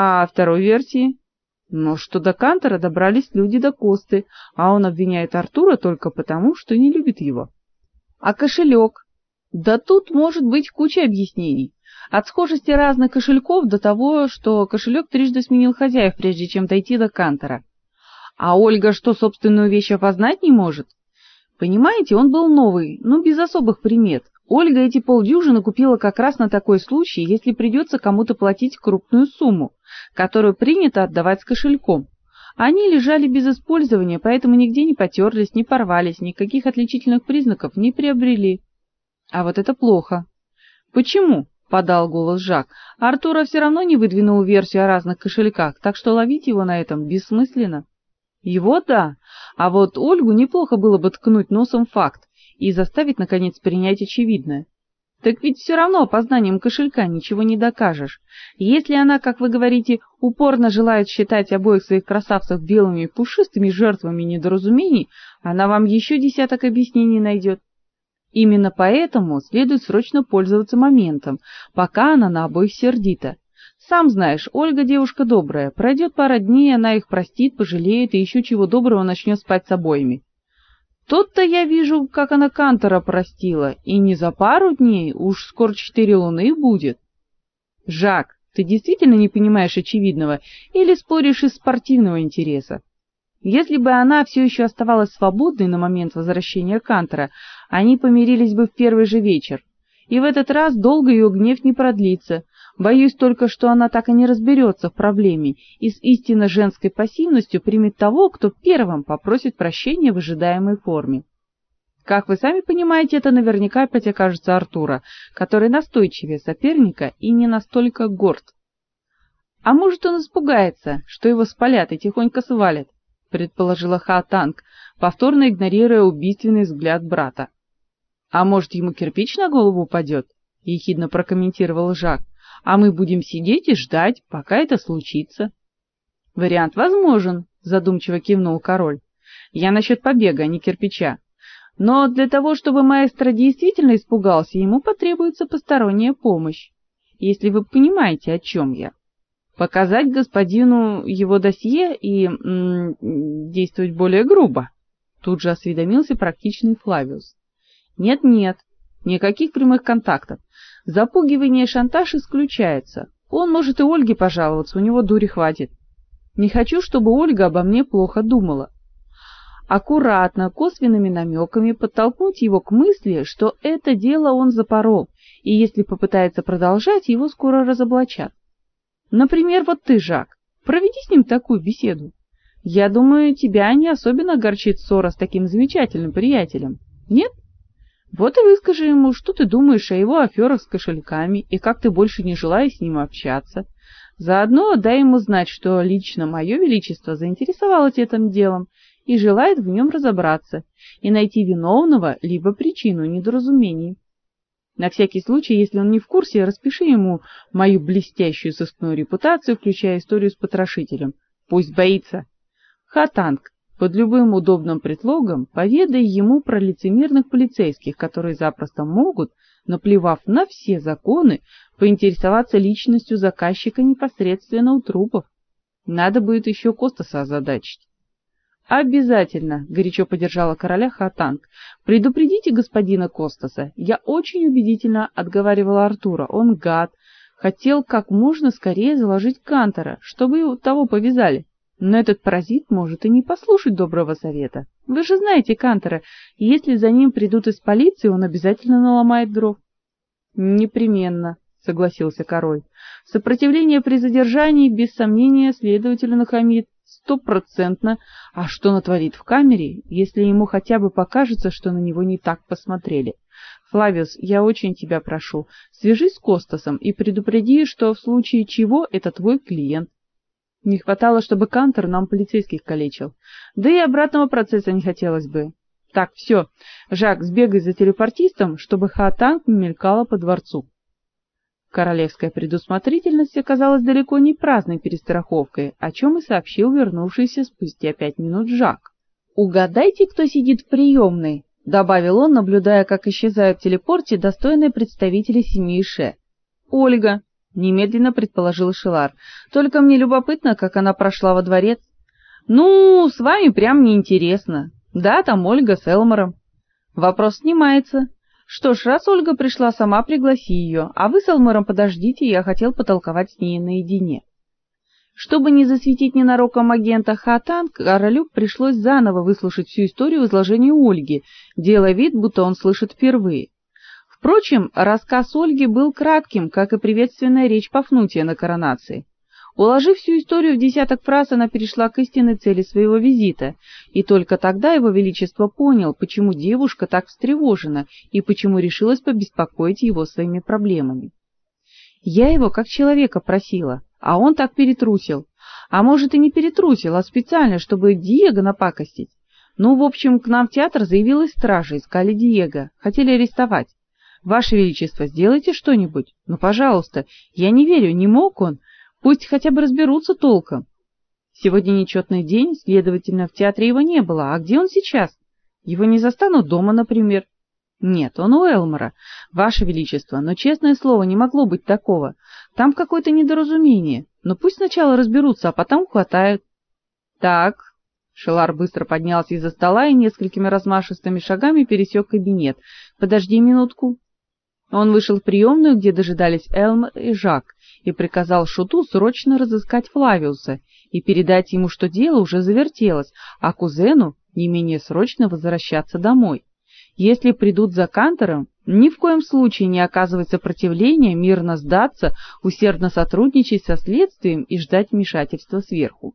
А второй версии? Но что до Кантера добрались люди до Косты, а он обвиняет Артура только потому, что не любит его. А кошелек? Да тут может быть куча объяснений. От схожести разных кошельков до того, что кошелек трижды сменил хозяев, прежде чем дойти до Кантера. А Ольга что, собственную вещь опознать не может? Понимаете, он был новый, ну без особых примет. Ольга эти полдюжины купила как раз на такой случай, если придется кому-то платить крупную сумму, которую принято отдавать с кошельком. Они лежали без использования, поэтому нигде не потерлись, не порвались, никаких отличительных признаков не приобрели. А вот это плохо. Почему? подал голос Жак. Артура все равно не выдвинул версию о разных кошельках, так что ловить его на этом бессмысленно. Его да, а вот Ольгу неплохо было бы ткнуть носом факт и заставить наконец принять очевидное. Так ведь все равно опознанием кошелька ничего не докажешь. Если она, как вы говорите, упорно желает считать обоих своих красавцев белыми и пушистыми жертвами недоразумений, она вам еще десяток объяснений найдет. Именно поэтому следует срочно пользоваться моментом, пока она на обоих сердита. Сам знаешь, Ольга девушка добрая. Пройдет пара дней, она их простит, пожалеет и еще чего доброго начнет спать с обоими. Тут-то я вижу, как она Кантора простила, и не за пару дней, уж скоро четыре луны будет. Жак, ты действительно не понимаешь очевидного или споришь из спортивного интереса? Если бы она все еще оставалась свободной на момент возвращения Кантора, они помирились бы в первый же вечер. И в этот раз долго ее гнев не продлится, Боюсь только, что она так и не разберется в проблеме и с истинно женской пассивностью примет того, кто первым попросит прощения в ожидаемой форме. Как вы сами понимаете, это наверняка опять окажется Артура, который настойчивее соперника и не настолько горд. А может, он испугается, что его спалят и тихонько свалят, предположила Хатанг, повторно игнорируя убийственный взгляд брата. А может, ему кирпич на голову упадет? — ехидно прокомментировал Жак а мы будем сидеть и ждать, пока это случится. Вариант возможен, задумчиво кивнул король. Я насчет побега, а не кирпича. Но для того, чтобы маэстро действительно испугался, ему потребуется посторонняя помощь. Если вы понимаете, о чем я. Показать господину его досье и м действовать более грубо. Тут же осведомился практичный Флавиус. Нет-нет, никаких прямых контактов. Запугивание и шантаж исключается. Он может и Ольге пожаловаться, у него дури хватит. Не хочу, чтобы Ольга обо мне плохо думала. Аккуратно, косвенными намеками подтолкнуть его к мысли, что это дело он запорол, и если попытается продолжать, его скоро разоблачат. Например, вот ты, Жак, проведи с ним такую беседу. Я думаю, тебя не особенно огорчит ссора с таким замечательным приятелем. Нет? Вот и выскажи ему, что ты думаешь о его аферах с кошельками и как ты больше не желаешь с ним общаться. Заодно дай ему знать, что лично мое величество заинтересовалось этим делом и желает в нем разобраться и найти виновного либо причину недоразумений. На всякий случай, если он не в курсе, распиши ему мою блестящую сыскную репутацию, включая историю с потрошителем. Пусть боится. Хатанг, под любым удобным предлогом поведай ему про лицемерных полицейских, которые запросто могут, наплевав на все законы, поинтересоваться личностью заказчика непосредственно у трупов. Надо будет еще Костаса озадачить. Обязательно, горячо поддержала короля Хатанг. Предупредите господина Костаса. Я очень убедительно отговаривала Артура. Он гад, хотел как можно скорее заложить Кантора, чтобы того повязали. Но этот паразит может и не послушать доброго совета. Вы же знаете Кантера, если за ним придут из полиции, он обязательно наломает дров. Непременно, согласился король. Сопротивление при задержании без сомнения следователю нахамит стопроцентно, а что натворит в камере, если ему хотя бы покажется, что на него не так посмотрели. Флавиус, я очень тебя прошу, свяжись с Костасом и предупреди, что в случае чего это твой клиент. Не хватало, чтобы Кантер нам полицейских калечил. Да и обратного процесса не хотелось бы. Так, все. Жак, сбегай за телепортистом, чтобы Хатанг мелькала по дворцу. Королевская предусмотрительность оказалась далеко не праздной перестраховкой, о чем и сообщил вернувшийся спустя пять минут Жак. Угадайте, кто сидит в приемной, добавил он, наблюдая, как исчезают в телепорте достойные представители семьи Ше. Ольга, немедленно предположил Шилар. Только мне любопытно, как она прошла во дворец. Ну, с вами прям неинтересно. Да, там Ольга с Элмором. Вопрос снимается. Что ж, раз Ольга пришла, сама пригласи ее, а вы с Элмором подождите, я хотел потолковать с ней наедине. Чтобы не засветить ненароком агента Хатан, королю пришлось заново выслушать всю историю изложения Ольги, делая вид, будто он слышит впервые. Впрочем, рассказ Ольги был кратким, как и приветственная речь Пафнутия на коронации. Уложив всю историю в десяток фраз, она перешла к истинной цели своего визита, и только тогда его величество понял, почему девушка так встревожена и почему решилась побеспокоить его своими проблемами. Я его как человека просила, а он так перетрусил. А может и не перетрусил, а специально, чтобы Диего напакостить. Ну, в общем, к нам в театр заявилась стража, искали Диего, хотели арестовать. Ваше величество, сделайте что-нибудь. Ну, пожалуйста. Я не верю, не мог он. Пусть хотя бы разберутся толком. Сегодня нечетный день, следовательно, в театре его не было. А где он сейчас? Его не застанут дома, например. Нет, он у Элмора, ваше величество, но честное слово, не могло быть такого. Там какое-то недоразумение. Но пусть сначала разберутся, а потом хватают. Так. Шелар быстро поднялся из-за стола и несколькими размашистыми шагами пересек кабинет. Подожди минутку. Он вышел в приемную, где дожидались Элмор и Жак, и приказал шуту срочно разыскать Флавиуса и передать ему, что дело уже завертелось, а кузену не менее срочно возвращаться домой. Если придут за Кантором, ни в коем случае не оказывать сопротивления, мирно сдаться, усердно сотрудничать со следствием и ждать вмешательства сверху.